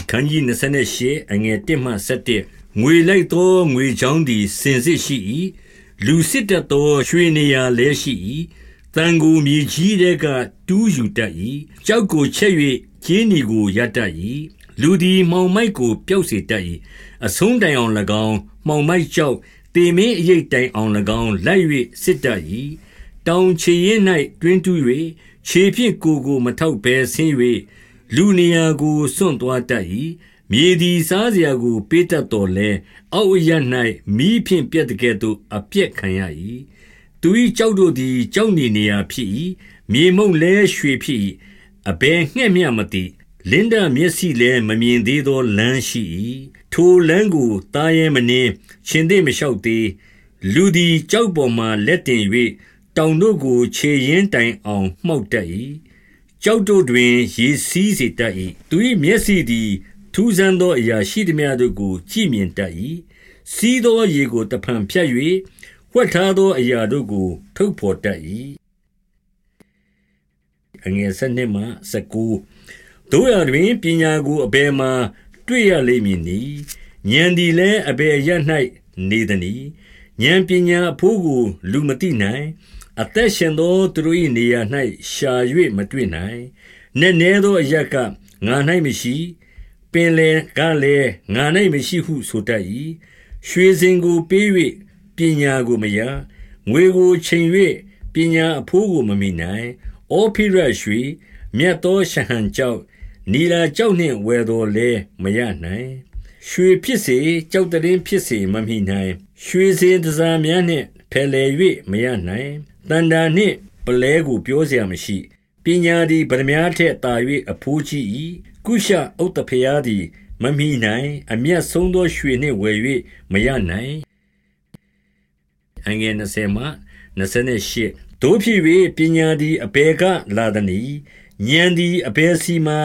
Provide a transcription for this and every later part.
အခန်းကြီး28အငယ်1မှ7ငွေလိုက်သောငွေချောင်းသည်စင်စစ်ရှိ၏လူစစ်တတ်သောရွှေနေရာလည်းရှိ၏တန်ကိုမြေကြီးတဲ့ကတူးယူတတ်၏ကြောက်ကိုချက်၍ကျင်းဒီကိုရတတ်၏လူသည်မှောင်မိုက်ကိုပျောက်စေတတ်၏အဆုံးတိုင်အောင်၎င်းမှောင်မိုက်ကြောက်တေမင်းအရိတ်တိုင်အောင်၎င်းလိုက်၍စစ်တတ်၏တောင်ချေရင်၌တွင်တူ၍ခြေဖြင့်ကိုကိုမထောက်ဘဲဆင်း၍ လူနေရာကိုစွန့်သွားတတ်၏မြေသည်စားစရာကို ပေးတတ်တော်လဲအောက်အရ၌မိဖြင့်ပြက်တကဲ့သို့အပြက်ခံရ၏သူ၏ကြောက်တို့သည်ကြောက်နေနေရာဖြစ်၏မြေမုံလဲရွှေဖြစ်၏အဘယ်ငှက်မျှမသိလင်းဒမျက်စိလည်းမမြင်သေးသောလမ်းရှိ၏ထိုလမ်းကိုတားရဲမနှင်းရှင်သေးမလျှောက်သေးလူသည်ကြောက်ပေါ်မှလက်တင်၍တောင်တို့ကိုခြေရင်းတိုင်အောင် မှောက်တတ်၏ ကြောက်တို့တွင် ရေစီးစေတတ်၏သူ၏မျက်စိသည် ထူးဆန်းသောအရာရှိသမျှတို့ကို ကြည့်မြင်တတ်၏စီးသောရေကိုတဖန်ဖြတ်၍ဝှက်ထားသောအရာတို့ကို ထုတ်ဖော်တတ်၏အငယ်7မှ19တို့ရတွင်ပညာကိုအဘယ်မှတွေ့ရလိမ့်မည်နီဉာဏ်သည်လည်းအဘယ်ရ၌နေသနည်း ဉာဏ်ပညာအဖို့ကို လူမသိနိုင်အသက်ရှင်သောသူတို့၏နေရာ၌ရှာ၍မတွေ့နိုင်။နက်နဲသောအရပ်ကငါ၌မရှိပင်လယ်ကလည်းငါ၌မရှိဟုဆိုတတ်၏။ရွှေစင်ကိုပေး၍ပညာကိုမရ။ငွေကိုချိန်၍ပညာအဖိုးကိုမမိနိုင်။အောဖိရရွှေမြတ်သောရှဟန်ကြောက်နီလာကြောက်နှင့်ဝယ်တော်လဲမရနိုင်။ ရွှေဖြစ်စေကြောက်တရင်ဖြစ်စေမမိနိုင်။ရွှေစင်တစားများနှင့်ဖယ်လေ၍မရနိုင်တန်တာနှင့်ပလဲကိုပြောเสียမရှိပညာသည်ဗရမ ्या ထက်သာ၍အဖိုးကြီး၏ကုရှဥတ္တဖျားသည်မမိနိုင်အမျက်ဆုံးသောရွှေနှင့်ဝယ်၍မရနိုင်အငယ်20မှ28တို့ဖြစ်၍ပညာသည်အပေကလာသည်။ဉာဏ်သည်အဘယ်စီမှ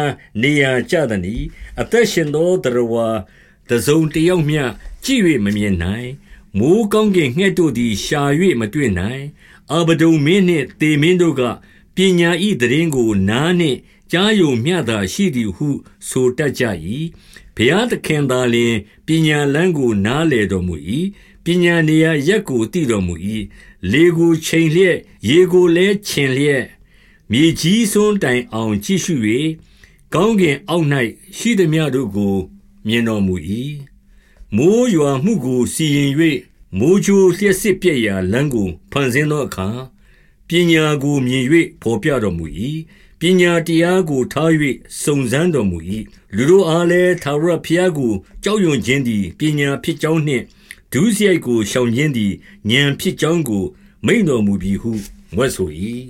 နေရာကျသနည်းအသက်ရှင်သောတရဝါ တစုံတယောက်မျှကြည့်၍မမြင်နိုင်မိုးကောင်းကင်ငှက်တို့သည်ရှာ၍မတွေ့နိုင်အာဗဒုံမင်းနှင့်သေမင်းတို့ကပညာဤတရင်ကိုနားနှင့်ကြားယုံမျှသာရှိသည်ဟု ဆိုတတ်ကြ၏ဘုရားသခင်သာလျှင်ပညာလန်းကိုနားလေတော်မူ၏ပညာနေရာရက်ကိုတည်တော်မူ၏လေကိုချိန်လျက်ရေကိုလည်းခြင်လျက်မြေကြီးစွန်းတိုင်အောင်ကြည့်ရှု၍ကောင်းကင်အောက်၌ရှိသည်များတို့ကို မြင်တော်မူ၏မိုးရွာမှုကိုစီရင်၍မိုးချိုးလျှက်စစ်ပြက်ရာလမ်းကိုဖန်ဆင်းသောအခါပညာကိုမြင်၍ဖော်ပြတော်မူ၏ပညာတရားကိုထား၍စုံစမ်းတော်မူ၏လူတို့အားလည်းသာရဖျားကိုကြောက်ရွံ့ခြင်းသည်ပညာဖြစ်ကြောင်းနှင့်ဒုစရိုက်ကိုရှောင်ခြင်းသည်ဉာဏ်ဖြစ်ကြောင်းကိုမိန်တော်မူပြီးဟုငွတ်ဆို၏